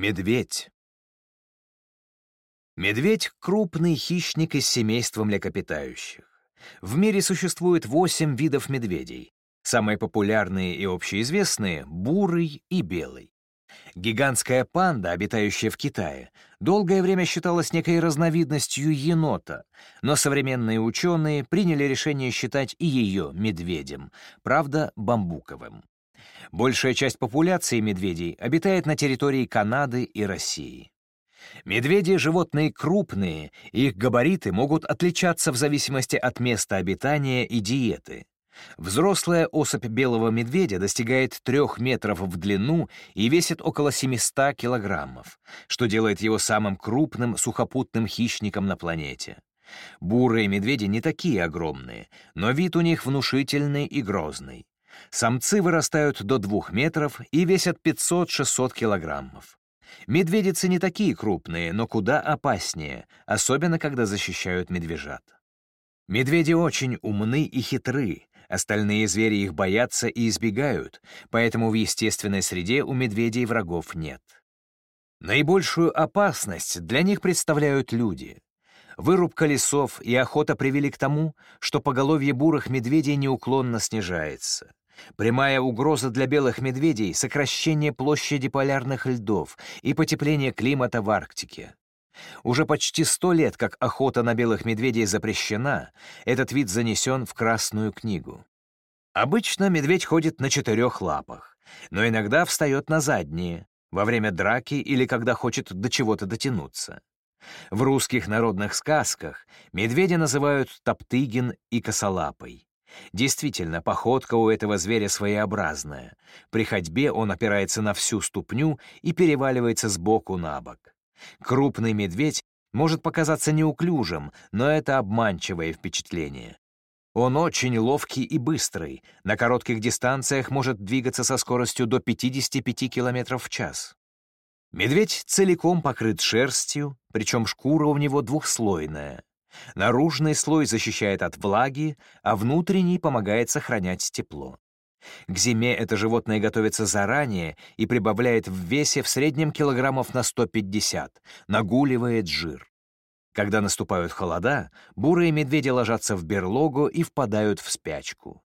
Медведь. Медведь — крупный хищник из семейства млекопитающих. В мире существует восемь видов медведей. Самые популярные и общеизвестные — бурый и белый. Гигантская панда, обитающая в Китае, долгое время считалась некой разновидностью енота, но современные ученые приняли решение считать и ее медведем, правда, бамбуковым. Большая часть популяции медведей обитает на территории Канады и России. Медведи — животные крупные, их габариты могут отличаться в зависимости от места обитания и диеты. Взрослая особь белого медведя достигает 3 метров в длину и весит около 700 килограммов, что делает его самым крупным сухопутным хищником на планете. Бурые медведи не такие огромные, но вид у них внушительный и грозный. Самцы вырастают до 2 метров и весят 500-600 килограммов. Медведицы не такие крупные, но куда опаснее, особенно когда защищают медвежат. Медведи очень умны и хитры, остальные звери их боятся и избегают, поэтому в естественной среде у медведей врагов нет. Наибольшую опасность для них представляют люди. Вырубка лесов и охота привели к тому, что поголовье бурых медведей неуклонно снижается. Прямая угроза для белых медведей — сокращение площади полярных льдов и потепление климата в Арктике. Уже почти сто лет, как охота на белых медведей запрещена, этот вид занесен в Красную книгу. Обычно медведь ходит на четырех лапах, но иногда встает на задние, во время драки или когда хочет до чего-то дотянуться. В русских народных сказках медведя называют Топтыгин и Косолапой. Действительно, походка у этого зверя своеобразная. При ходьбе он опирается на всю ступню и переваливается с боку на бок. Крупный медведь может показаться неуклюжим, но это обманчивое впечатление. Он очень ловкий и быстрый, на коротких дистанциях может двигаться со скоростью до 55 км в час. Медведь целиком покрыт шерстью, причем шкура у него двухслойная. Наружный слой защищает от влаги, а внутренний помогает сохранять тепло. К зиме это животное готовится заранее и прибавляет в весе в среднем килограммов на 150, нагуливает жир. Когда наступают холода, бурые медведи ложатся в берлогу и впадают в спячку.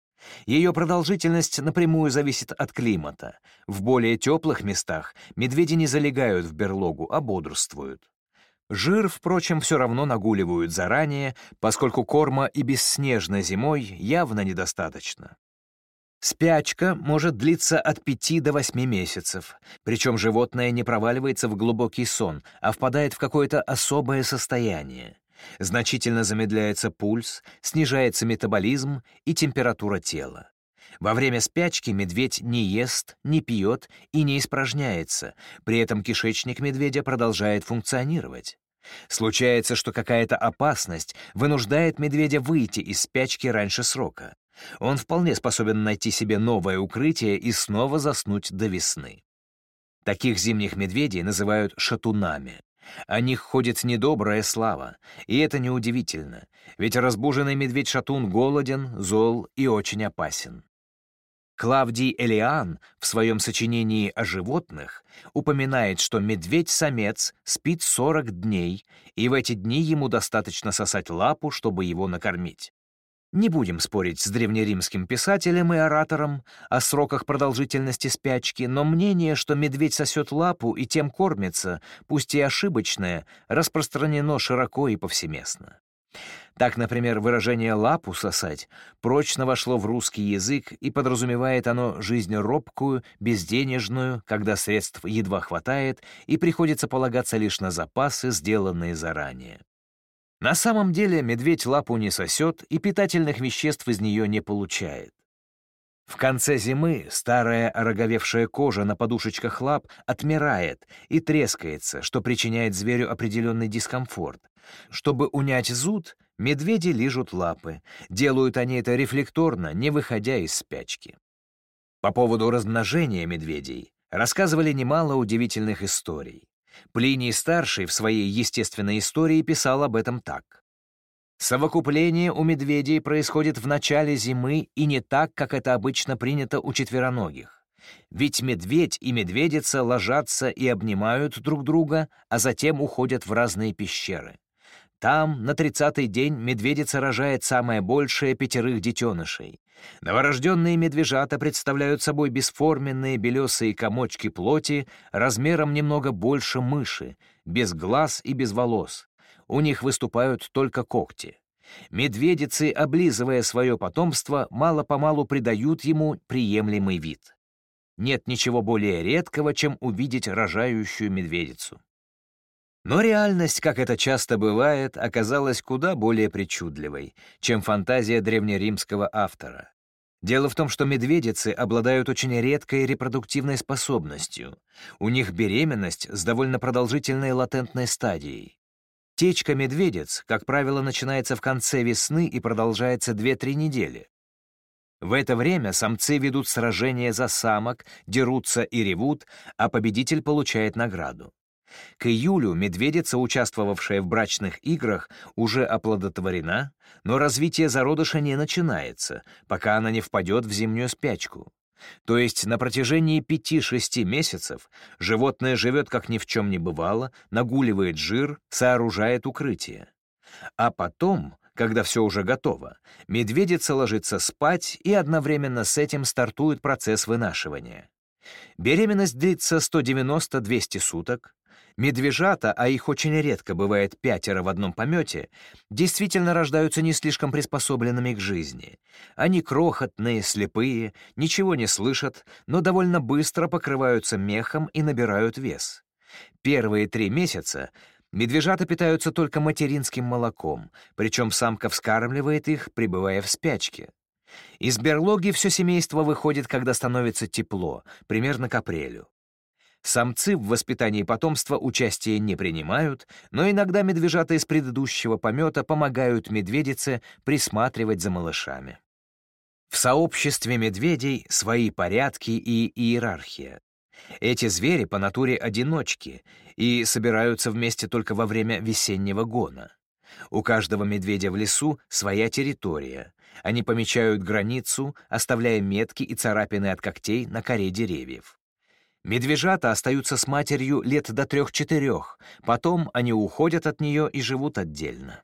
Ее продолжительность напрямую зависит от климата. В более теплых местах медведи не залегают в берлогу, а бодрствуют. Жир, впрочем, все равно нагуливают заранее, поскольку корма и бесснежной зимой явно недостаточно. Спячка может длиться от 5 до 8 месяцев, причем животное не проваливается в глубокий сон, а впадает в какое-то особое состояние. Значительно замедляется пульс, снижается метаболизм и температура тела. Во время спячки медведь не ест, не пьет и не испражняется, при этом кишечник медведя продолжает функционировать. Случается, что какая-то опасность вынуждает медведя выйти из спячки раньше срока. Он вполне способен найти себе новое укрытие и снова заснуть до весны. Таких зимних медведей называют шатунами. О них ходит недобрая слава, и это неудивительно, ведь разбуженный медведь-шатун голоден, зол и очень опасен. Клавдий Элиан в своем сочинении о животных упоминает, что медведь-самец спит 40 дней, и в эти дни ему достаточно сосать лапу, чтобы его накормить. Не будем спорить с древнеримским писателем и оратором о сроках продолжительности спячки, но мнение, что медведь сосет лапу и тем кормится, пусть и ошибочное, распространено широко и повсеместно. Так, например, выражение «лапу сосать» прочно вошло в русский язык и подразумевает оно жизнь робкую, безденежную, когда средств едва хватает и приходится полагаться лишь на запасы, сделанные заранее. На самом деле медведь лапу не сосет и питательных веществ из нее не получает. В конце зимы старая ороговевшая кожа на подушечках лап отмирает и трескается, что причиняет зверю определенный дискомфорт. Чтобы унять зуд, медведи лижут лапы. Делают они это рефлекторно, не выходя из спячки. По поводу размножения медведей рассказывали немало удивительных историй. Плиний-старший в своей естественной истории писал об этом так. Совокупление у медведей происходит в начале зимы и не так, как это обычно принято у четвероногих. Ведь медведь и медведица ложатся и обнимают друг друга, а затем уходят в разные пещеры. Там, на тридцатый день, медведица рожает самое большее пятерых детенышей. Новорожденные медвежата представляют собой бесформенные белесые комочки плоти размером немного больше мыши, без глаз и без волос. У них выступают только когти. Медведицы, облизывая свое потомство, мало-помалу придают ему приемлемый вид. Нет ничего более редкого, чем увидеть рожающую медведицу. Но реальность, как это часто бывает, оказалась куда более причудливой, чем фантазия древнеримского автора. Дело в том, что медведицы обладают очень редкой репродуктивной способностью. У них беременность с довольно продолжительной латентной стадией. Течка медведиц, как правило, начинается в конце весны и продолжается 2-3 недели. В это время самцы ведут сражения за самок, дерутся и ревут, а победитель получает награду. К июлю медведица, участвовавшая в брачных играх, уже оплодотворена, но развитие зародыша не начинается, пока она не впадет в зимнюю спячку. То есть на протяжении 5-6 месяцев животное живет как ни в чем не бывало, нагуливает жир, сооружает укрытие. А потом, когда все уже готово, медведица ложится спать и одновременно с этим стартует процесс вынашивания. Беременность длится 190-200 суток, Медвежата, а их очень редко бывает пятеро в одном помете, действительно рождаются не слишком приспособленными к жизни. Они крохотные, слепые, ничего не слышат, но довольно быстро покрываются мехом и набирают вес. Первые три месяца медвежата питаются только материнским молоком, причем самка вскармливает их, пребывая в спячке. Из берлоги все семейство выходит, когда становится тепло, примерно к апрелю. Самцы в воспитании потомства участия не принимают, но иногда медвежата из предыдущего помета помогают медведице присматривать за малышами. В сообществе медведей свои порядки и иерархия. Эти звери по натуре одиночки и собираются вместе только во время весеннего гона. У каждого медведя в лесу своя территория. Они помечают границу, оставляя метки и царапины от когтей на коре деревьев. Медвежата остаются с матерью лет до трех-четырех, потом они уходят от нее и живут отдельно.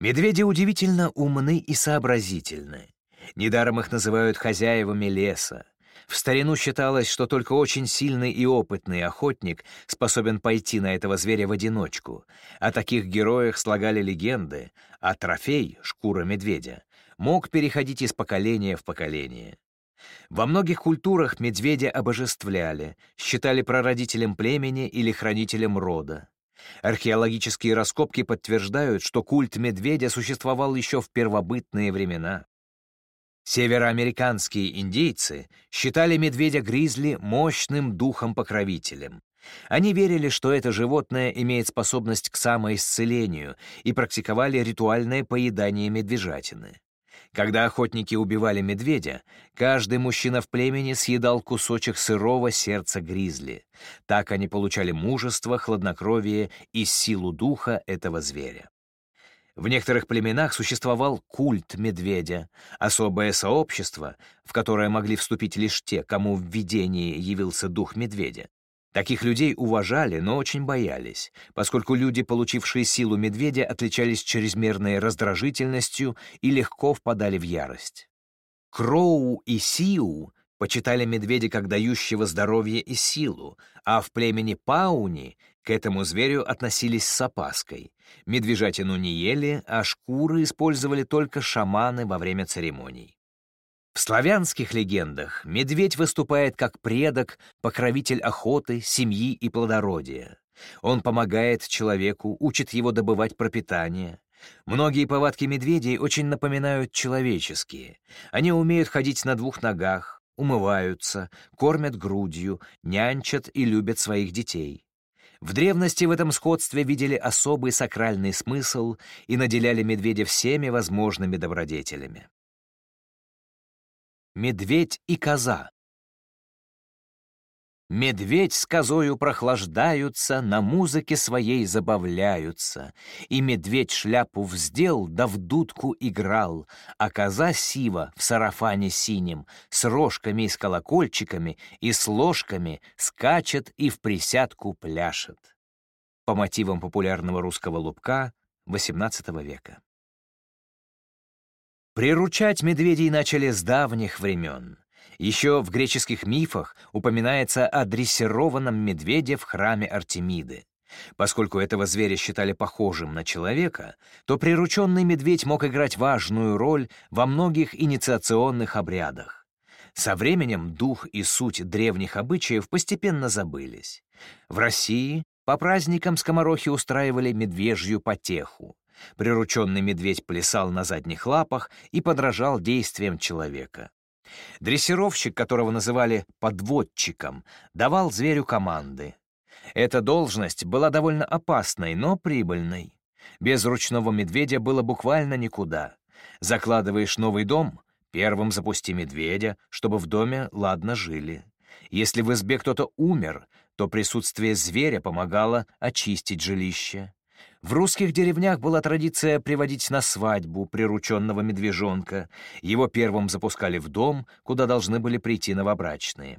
Медведи удивительно умны и сообразительны. Недаром их называют хозяевами леса. В старину считалось, что только очень сильный и опытный охотник способен пойти на этого зверя в одиночку. О таких героях слагали легенды, а трофей, шкура медведя, мог переходить из поколения в поколение. Во многих культурах медведя обожествляли, считали прародителем племени или хранителем рода. Археологические раскопки подтверждают, что культ медведя существовал еще в первобытные времена. Североамериканские индейцы считали медведя-гризли мощным духом-покровителем. Они верили, что это животное имеет способность к самоисцелению и практиковали ритуальное поедание медвежатины. Когда охотники убивали медведя, каждый мужчина в племени съедал кусочек сырого сердца гризли. Так они получали мужество, хладнокровие и силу духа этого зверя. В некоторых племенах существовал культ медведя, особое сообщество, в которое могли вступить лишь те, кому в видении явился дух медведя. Таких людей уважали, но очень боялись, поскольку люди, получившие силу медведя, отличались чрезмерной раздражительностью и легко впадали в ярость. Кроу и Сиу почитали медведя как дающего здоровье и силу, а в племени Пауни к этому зверю относились с опаской. Медвежатину не ели, а шкуры использовали только шаманы во время церемоний. В славянских легендах медведь выступает как предок, покровитель охоты, семьи и плодородия. Он помогает человеку, учит его добывать пропитание. Многие повадки медведей очень напоминают человеческие. Они умеют ходить на двух ногах, умываются, кормят грудью, нянчат и любят своих детей. В древности в этом сходстве видели особый сакральный смысл и наделяли медведя всеми возможными добродетелями. Медведь и коза. Медведь с козою прохлаждаются, на музыке своей забавляются. И медведь шляпу вздел, да в дудку играл, а коза сива в сарафане синем, с рожками и с колокольчиками, и с ложками скачет и в присядку пляшет. По мотивам популярного русского лубка XVIII века. Приручать медведей начали с давних времен. Еще в греческих мифах упоминается о дрессированном медведе в храме Артемиды. Поскольку этого зверя считали похожим на человека, то прирученный медведь мог играть важную роль во многих инициационных обрядах. Со временем дух и суть древних обычаев постепенно забылись. В России по праздникам скоморохи устраивали медвежью потеху. Прирученный медведь плясал на задних лапах и подражал действиям человека. Дрессировщик, которого называли «подводчиком», давал зверю команды. Эта должность была довольно опасной, но прибыльной. Без ручного медведя было буквально никуда. Закладываешь новый дом — первым запусти медведя, чтобы в доме ладно жили. Если в избе кто-то умер, то присутствие зверя помогало очистить жилище. В русских деревнях была традиция приводить на свадьбу прирученного медвежонка. Его первым запускали в дом, куда должны были прийти новобрачные.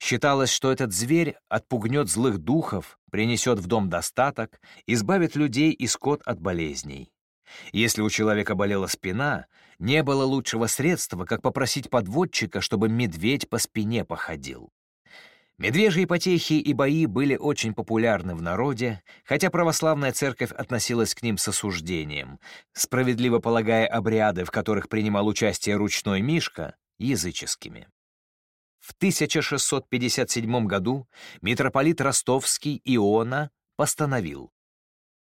Считалось, что этот зверь отпугнет злых духов, принесет в дом достаток, избавит людей и скот от болезней. Если у человека болела спина, не было лучшего средства, как попросить подводчика, чтобы медведь по спине походил. Медвежьи потехи и бои были очень популярны в народе, хотя православная церковь относилась к ним с осуждением, справедливо полагая обряды, в которых принимал участие ручной Мишка, языческими. В 1657 году митрополит Ростовский Иона постановил,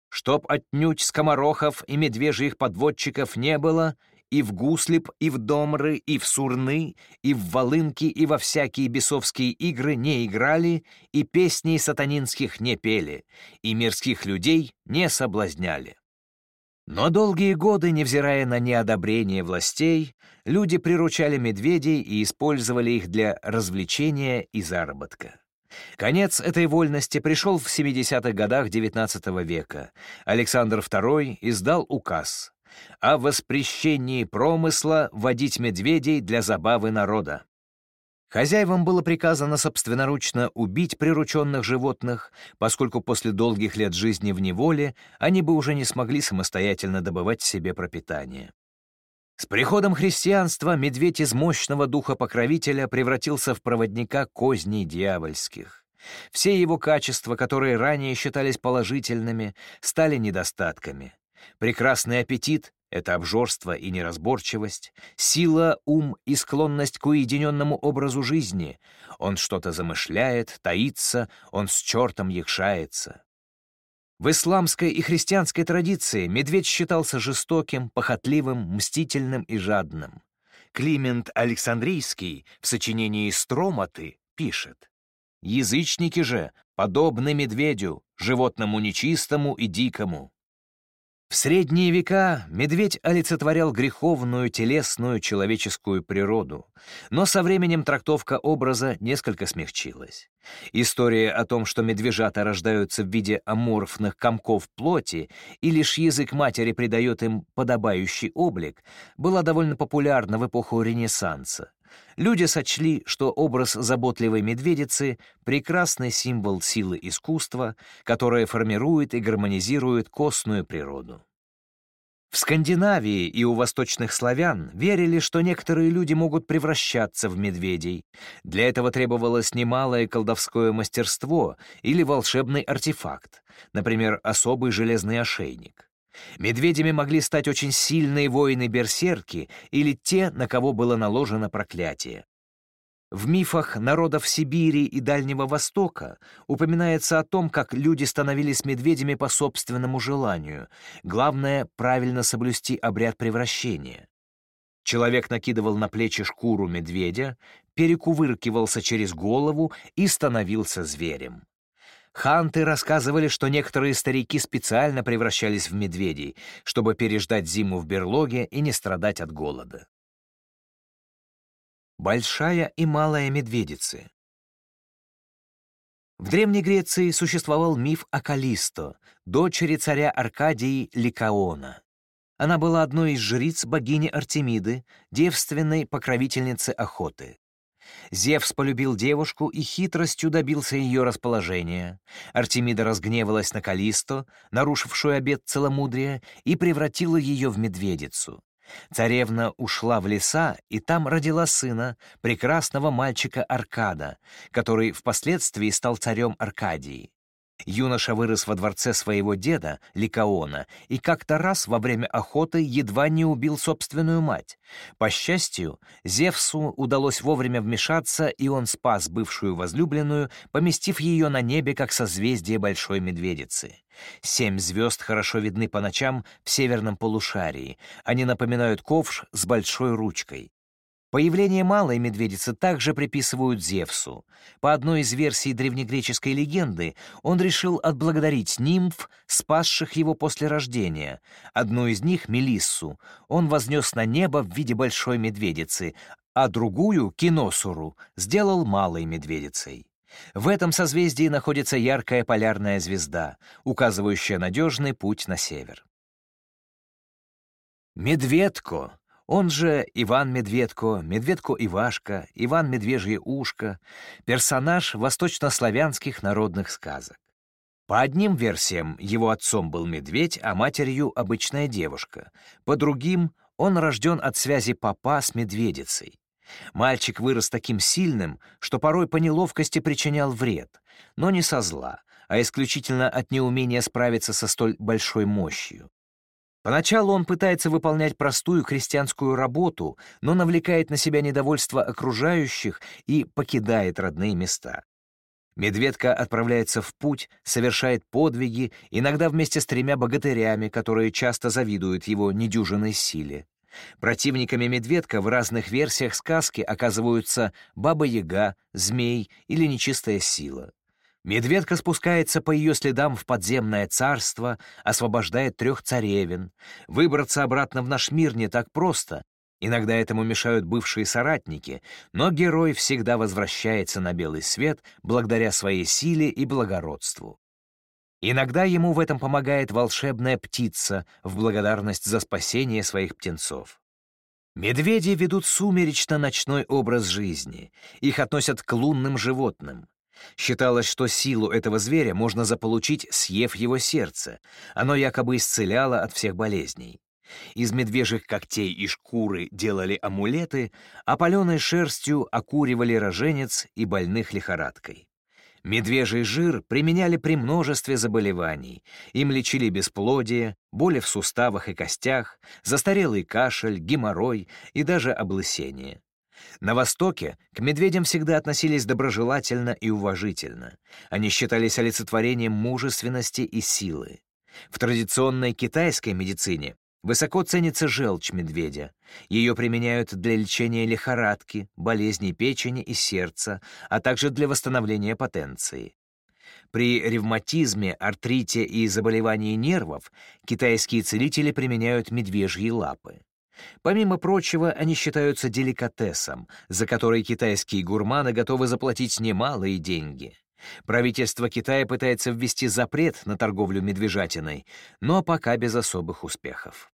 «Чтоб отнюдь скоморохов и медвежьих подводчиков не было, и в гуслип, и в домры, и в сурны, и в волынки, и во всякие бесовские игры не играли, и песней сатанинских не пели, и мирских людей не соблазняли. Но долгие годы, невзирая на неодобрение властей, люди приручали медведей и использовали их для развлечения и заработка. Конец этой вольности пришел в 70-х годах XIX века. Александр II издал указ о воспрещении промысла водить медведей для забавы народа. Хозяевам было приказано собственноручно убить прирученных животных, поскольку после долгих лет жизни в неволе они бы уже не смогли самостоятельно добывать себе пропитание. С приходом христианства медведь из мощного духа покровителя превратился в проводника козней дьявольских. Все его качества, которые ранее считались положительными, стали недостатками. Прекрасный аппетит — это обжорство и неразборчивость, сила, ум и склонность к уединенному образу жизни. Он что-то замышляет, таится, он с чертом якшается. В исламской и христианской традиции медведь считался жестоким, похотливым, мстительным и жадным. Климент Александрийский в сочинении «Строматы» пишет «Язычники же подобны медведю, животному нечистому и дикому. В средние века медведь олицетворял греховную телесную человеческую природу, но со временем трактовка образа несколько смягчилась. История о том, что медвежата рождаются в виде аморфных комков плоти и лишь язык матери придает им подобающий облик, была довольно популярна в эпоху Ренессанса. Люди сочли, что образ заботливой медведицы — прекрасный символ силы искусства, которое формирует и гармонизирует костную природу. В Скандинавии и у восточных славян верили, что некоторые люди могут превращаться в медведей. Для этого требовалось немалое колдовское мастерство или волшебный артефакт, например, особый железный ошейник. Медведями могли стать очень сильные воины-берсерки или те, на кого было наложено проклятие. В мифах народов Сибири и Дальнего Востока упоминается о том, как люди становились медведями по собственному желанию. Главное — правильно соблюсти обряд превращения. Человек накидывал на плечи шкуру медведя, перекувыркивался через голову и становился зверем. Ханты рассказывали, что некоторые старики специально превращались в медведей, чтобы переждать зиму в берлоге и не страдать от голода. Большая и малая медведицы В Древней Греции существовал миф о Калисто, дочери царя Аркадии Ликаона. Она была одной из жриц богини Артемиды, девственной покровительницы охоты. Зевс полюбил девушку и хитростью добился ее расположения. Артемида разгневалась на Калисто, нарушившую обет целомудрия, и превратила ее в медведицу. Царевна ушла в леса и там родила сына, прекрасного мальчика Аркада, который впоследствии стал царем Аркадии. Юноша вырос во дворце своего деда, Ликаона, и как-то раз во время охоты едва не убил собственную мать. По счастью, Зевсу удалось вовремя вмешаться, и он спас бывшую возлюбленную, поместив ее на небе, как созвездие Большой Медведицы. Семь звезд хорошо видны по ночам в северном полушарии. Они напоминают ковш с большой ручкой. Появление малой медведицы также приписывают Зевсу. По одной из версий древнегреческой легенды, он решил отблагодарить нимф, спасших его после рождения. Одну из них, Мелиссу, он вознес на небо в виде большой медведицы, а другую, Киносуру, сделал малой медведицей. В этом созвездии находится яркая полярная звезда, указывающая надежный путь на север. Медведко он же Иван Медведко, Медведко Ивашка, Иван Медвежье Ушко, персонаж восточнославянских народных сказок. По одним версиям его отцом был медведь, а матерью — обычная девушка. По другим — он рожден от связи папа с медведицей. Мальчик вырос таким сильным, что порой по неловкости причинял вред, но не со зла, а исключительно от неумения справиться со столь большой мощью. Поначалу он пытается выполнять простую крестьянскую работу, но навлекает на себя недовольство окружающих и покидает родные места. Медведка отправляется в путь, совершает подвиги, иногда вместе с тремя богатырями, которые часто завидуют его недюжинной силе. Противниками медведка в разных версиях сказки оказываются Баба-Яга, Змей или Нечистая Сила. Медведка спускается по ее следам в подземное царство, освобождает трех царевин. Выбраться обратно в наш мир не так просто. Иногда этому мешают бывшие соратники, но герой всегда возвращается на белый свет благодаря своей силе и благородству. Иногда ему в этом помогает волшебная птица в благодарность за спасение своих птенцов. Медведи ведут сумеречно-ночной образ жизни. Их относят к лунным животным. Считалось, что силу этого зверя можно заполучить, съев его сердце. Оно якобы исцеляло от всех болезней. Из медвежьих когтей и шкуры делали амулеты, а паленой шерстью окуривали роженец и больных лихорадкой. Медвежий жир применяли при множестве заболеваний. Им лечили бесплодие, боли в суставах и костях, застарелый кашель, геморрой и даже облысение. На Востоке к медведям всегда относились доброжелательно и уважительно. Они считались олицетворением мужественности и силы. В традиционной китайской медицине высоко ценится желчь медведя. Ее применяют для лечения лихорадки, болезней печени и сердца, а также для восстановления потенции. При ревматизме, артрите и заболевании нервов китайские целители применяют медвежьи лапы. Помимо прочего, они считаются деликатесом, за который китайские гурманы готовы заплатить немалые деньги. Правительство Китая пытается ввести запрет на торговлю медвежатиной, но пока без особых успехов.